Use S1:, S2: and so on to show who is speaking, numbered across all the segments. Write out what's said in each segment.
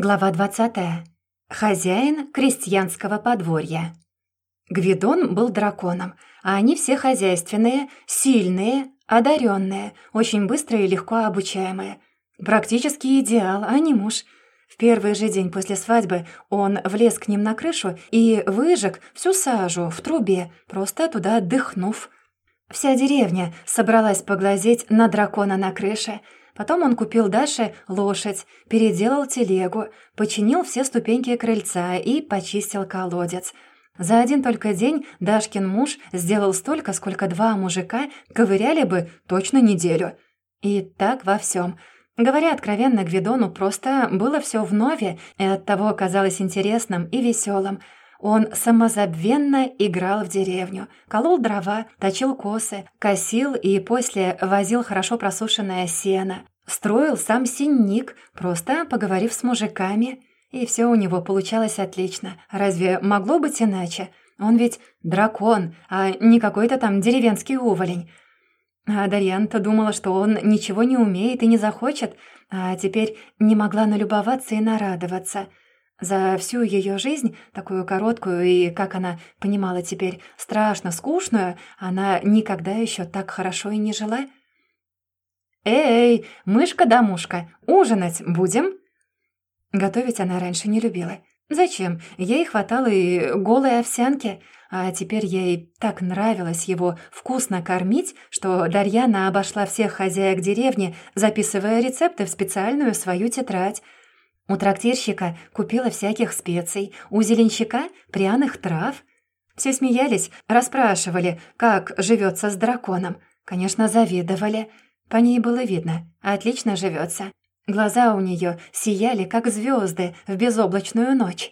S1: Глава 20. Хозяин крестьянского подворья. Гвидон был драконом, а они все хозяйственные, сильные, одаренные, очень быстрые и легко обучаемые. Практически идеал, а не муж. В первый же день после свадьбы он влез к ним на крышу и выжег всю сажу в трубе, просто туда отдыхнув. Вся деревня собралась поглазеть на дракона на крыше — Потом он купил Даше лошадь, переделал телегу, починил все ступеньки крыльца и почистил колодец. За один только день Дашкин муж сделал столько, сколько два мужика ковыряли бы точно неделю. И так во всем. Говоря откровенно, Гвидону просто было все вновь, и оттого казалось интересным и веселым — он самозабвенно играл в деревню, колол дрова, точил косы, косил и после возил хорошо просушенное сено. Строил сам синник, просто поговорив с мужиками. И все у него получалось отлично. Разве могло быть иначе? Он ведь дракон, а не какой-то там деревенский уволень. А Дарьян-то думала, что он ничего не умеет и не захочет, а теперь не могла налюбоваться и нарадоваться — за всю ее жизнь, такую короткую и, как она понимала теперь, страшно скучную, она никогда еще так хорошо и не жила. «Эй, мышка да мушка, ужинать будем?» Готовить она раньше не любила. Зачем? Ей хватало и голой овсянки, а теперь ей так нравилось его вкусно кормить, что Дарьяна обошла всех хозяек деревни, записывая рецепты в специальную свою тетрадь, у трактирщика купила всяких специй, у зеленщика — пряных трав. Все смеялись, расспрашивали, как живется с драконом. Конечно, завидовали. По ней было видно, отлично живется. Глаза у нее сияли, как звезды в безоблачную ночь.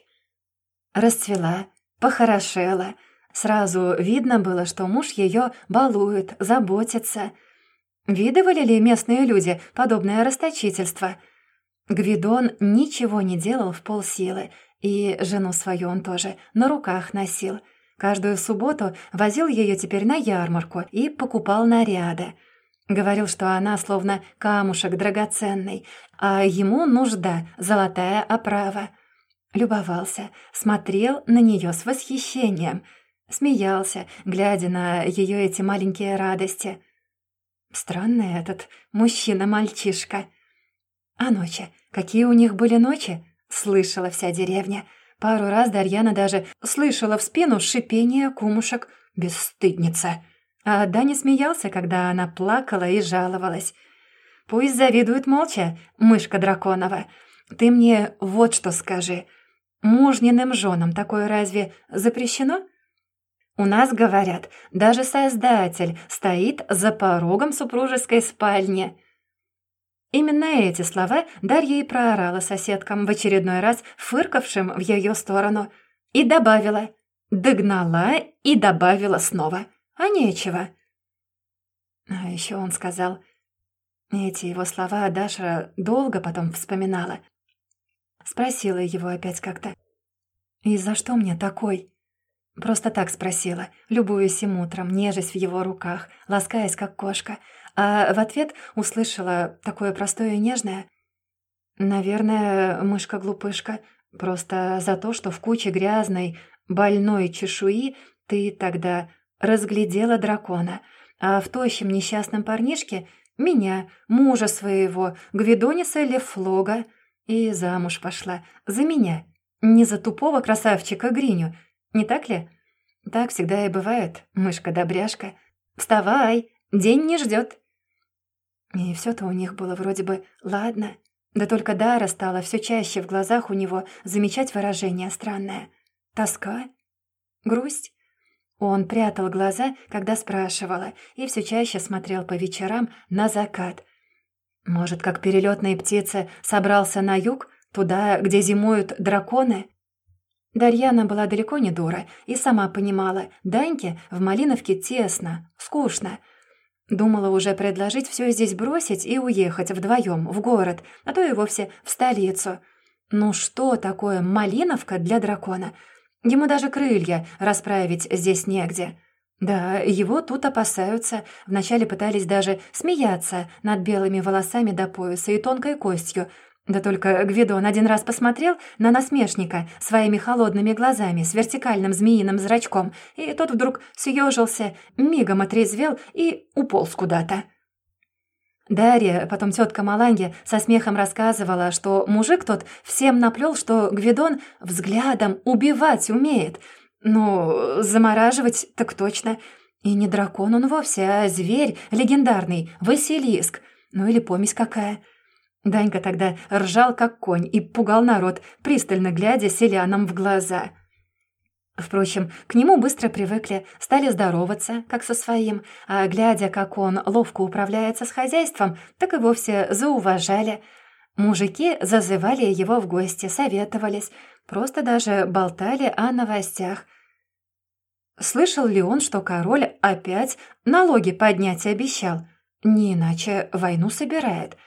S1: Расцвела, похорошела. Сразу видно было, что муж ее балует, заботится. Видывали ли местные люди подобное расточительство — Гвидон ничего не делал в полсилы, и жену свою он тоже на руках носил. Каждую субботу возил ее теперь на ярмарку и покупал наряды. Говорил, что она словно камушек драгоценный, а ему нужда золотая оправа. Любовался, смотрел на нее с восхищением, смеялся, глядя на ее эти маленькие радости. Странный этот мужчина-мальчишка — а ночи? Какие у них были ночи? Слышала вся деревня. Пару раз Дарьяна даже слышала в спину шипение кумушек. Бесстыдница. А Даня смеялся, когда она плакала и жаловалась. «Пусть завидует молча, мышка драконова. Ты мне вот что скажи. Мужниным женам такое разве запрещено?» У нас говорят, даже Создатель стоит за порогом супружеской спальни. Именно эти слова Дарья и проорала соседкам, в очередной раз фыркавшим в ее сторону, и добавила. Догнала и добавила снова. А нечего. А еще он сказал... Эти его слова Даша долго потом вспоминала. Спросила его опять как-то. «И за что мне такой?» Просто так спросила, любуясь им утром, нежесть в его руках, ласкаясь, как кошка, а в ответ услышала такое простое и нежное. «Наверное, мышка-глупышка, просто за то, что в куче грязной, больной чешуи ты тогда разглядела дракона, а в тощем несчастном парнишке — меня, мужа своего, Гвидониса Лефлога, и замуж пошла за меня, не за тупого красавчика Гриню, не так ли? Так всегда и бывает, мышка-добряшка. Вставай, день не ждет. И все то у них было вроде бы «ладно». Да только Дара стала все чаще в глазах у него замечать выражение странное. Тоска? Грусть? Он прятал глаза, когда спрашивала, и все чаще смотрел по вечерам на закат. Может, как перелетные птицы собрался на юг, туда, где зимуют драконы? Дарьяна была далеко не дура и сама понимала, Даньке в Малиновке тесно, скучно — Думала уже предложить все здесь бросить и уехать вдвоем в город, а то и вовсе в столицу. Ну что такое Малиновка для дракона? Ему даже крылья расправить здесь негде. Да, его тут опасаются. Вначале пытались даже смеяться над белыми волосами до пояса и тонкой костью. Да только Гвидон один раз посмотрел на насмешника своими холодными глазами с вертикальным змеиным зрачком, и тот вдруг съежился, мигом отрезвел и уполз куда-то. Дарья, потом тетка Маланги, со смехом рассказывала, что мужик тот всем наплел, что Гвидон взглядом убивать умеет. Ну, замораживать так точно. И не дракон он вовсе, а зверь легендарный, Василиск. Ну или помесь какая. Данька тогда ржал, как конь, и пугал народ, пристально глядя селянам в глаза. Впрочем, к нему быстро привыкли, стали здороваться, как со своим, а глядя, как он ловко управляется с хозяйством, так и вовсе зауважали. Мужики зазывали его в гости, советовались, просто даже болтали о новостях. Слышал ли он, что король опять налоги поднять обещал? Не иначе войну собирает —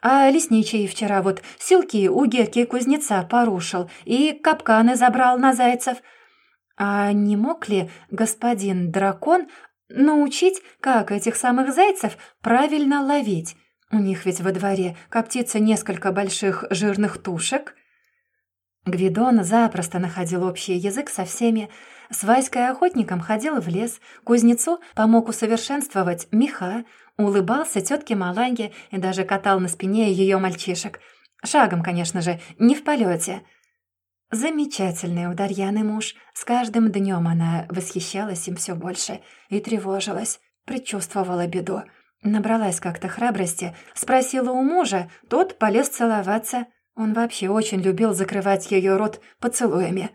S1: а лесничий вчера вот силки у Герки кузнеца порушил и капканы забрал на зайцев. А не мог ли господин дракон научить, как этих самых зайцев правильно ловить? У них ведь во дворе коптится несколько больших жирных тушек. Гвидон запросто находил общий язык со всеми. С Васькой охотником ходил в лес, кузнецу помог усовершенствовать меха, Улыбался тетке Маланге и даже катал на спине ее мальчишек. Шагом, конечно же, не в полете. Замечательный у Дарьяны муж. С каждым днем она восхищалась им все больше и тревожилась, предчувствовала беду. Набралась как-то храбрости, спросила у мужа, тот полез целоваться. Он вообще очень любил закрывать ее рот поцелуями.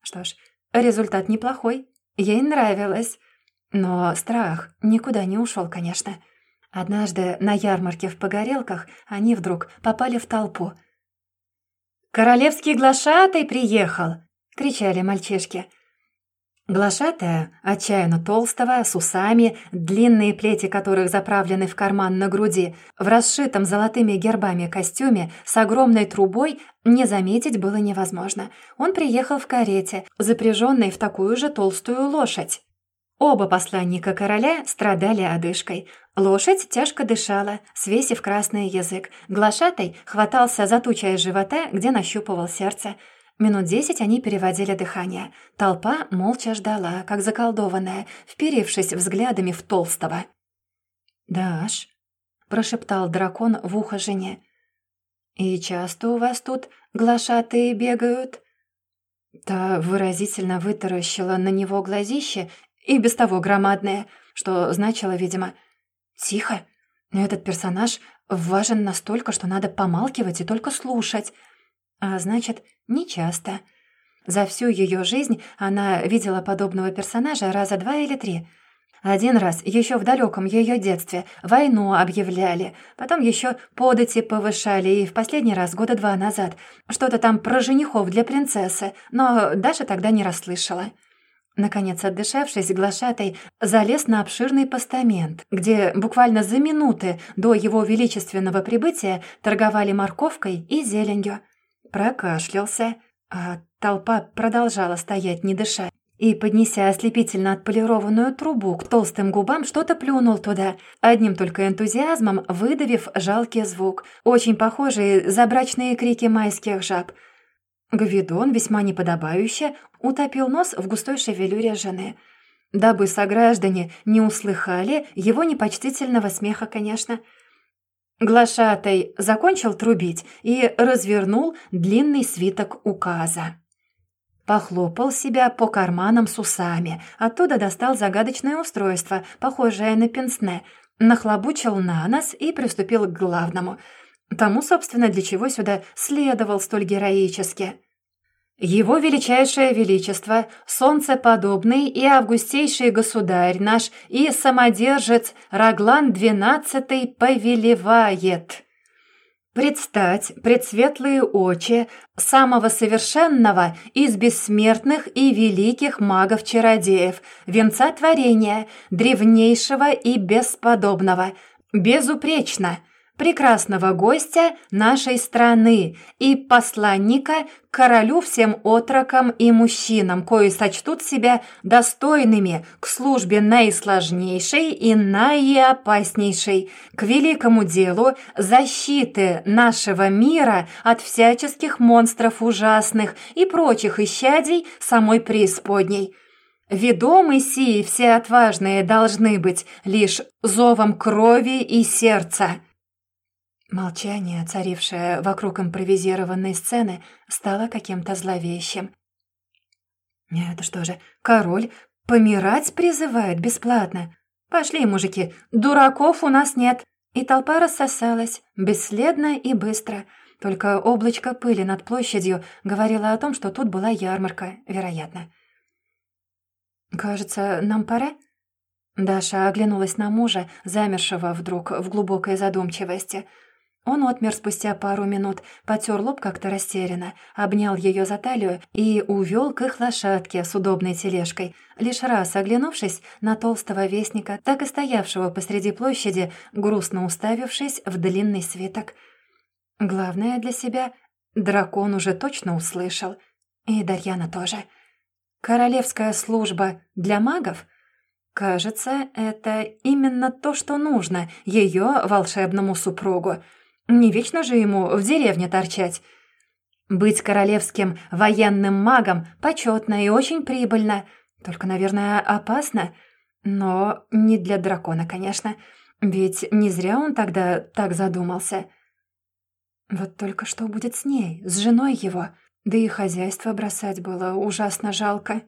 S1: Что ж, результат неплохой, ей нравилось. Но страх никуда не ушел, конечно. Однажды на ярмарке в Погорелках они вдруг попали в толпу. «Королевский глашатай приехал!» — кричали мальчишки. Глашатая, отчаянно толстого, с усами, длинные плети которых заправлены в карман на груди, в расшитом золотыми гербами костюме с огромной трубой, не заметить было невозможно. Он приехал в карете, запряженной в такую же толстую лошадь. Оба посланника короля страдали одышкой. Лошадь тяжко дышала, свесив красный язык. Глашатай хватался за ту живота, где нащупывал сердце. Минут десять они переводили дыхание. Толпа молча ждала, как заколдованная, вперившись взглядами в толстого. «Даш», — прошептал дракон в ухо жене, — «и часто у вас тут глашатые бегают?» Та выразительно вытаращила на него глазище и без того громадное, что значило, видимо, «Тихо, этот персонаж важен настолько, что надо помалкивать и только слушать». А значит, нечасто. За всю ее жизнь она видела подобного персонажа раза два или три. Один раз, еще в далеком ее детстве, войну объявляли, потом еще подати повышали, и в последний раз года два назад что-то там про женихов для принцессы, но Даша тогда не расслышала. Наконец, отдышавшись, глашатай залез на обширный постамент, где буквально за минуты до его величественного прибытия торговали морковкой и зеленью. Прокашлялся, а толпа продолжала стоять, не дыша. И, поднеся ослепительно отполированную трубу к толстым губам, что-то плюнул туда, одним только энтузиазмом выдавив жалкий звук, очень похожий за брачные крики майских жаб — Гвидон весьма неподобающе утопил нос в густой шевелюре жены. Дабы сограждане не услыхали его непочтительного смеха, конечно. Глашатай закончил трубить и развернул длинный свиток указа. Похлопал себя по карманам с усами, оттуда достал загадочное устройство, похожее на пенсне, нахлобучил на нос и приступил к главному — Тому, собственно, для чего сюда следовал столь героически. Его величайшее величество, солнцеподобный и августейший государь наш и самодержец Раглан XII повелевает. Предстать пред светлые очи самого совершенного из бессмертных и великих магов-чародеев, венца творения, древнейшего и бесподобного, безупречно – прекрасного гостя нашей страны и посланника королю всем отрокам и мужчинам, кои сочтут себя достойными к службе наисложнейшей и наиопаснейшей, к великому делу защиты нашего мира от всяческих монстров ужасных и прочих исчадий самой преисподней. Ведомы сии все отважные должны быть лишь зовом крови и сердца». Молчание, царившее вокруг импровизированной сцены, стало каким-то зловещим. «Это что же, король помирать призывает бесплатно? Пошли, мужики, дураков у нас нет!» И толпа рассосалась, бесследно и быстро. Только облачко пыли над площадью говорило о том, что тут была ярмарка, вероятно. «Кажется, нам пора?» Даша оглянулась на мужа, замершего вдруг в глубокой задумчивости – он отмер спустя пару минут, потер лоб как-то растерянно, обнял ее за талию и увел к их лошадке с удобной тележкой, лишь раз оглянувшись на толстого вестника, так и стоявшего посреди площади, грустно уставившись в длинный свиток. Главное для себя дракон уже точно услышал. И Дарьяна тоже. Королевская служба для магов? Кажется, это именно то, что нужно ее волшебному супругу — не вечно же ему в деревне торчать. Быть королевским военным магом почетно и очень прибыльно. Только, наверное, опасно. Но не для дракона, конечно. Ведь не зря он тогда так задумался. Вот только что будет с ней, с женой его? Да и хозяйство бросать было ужасно жалко.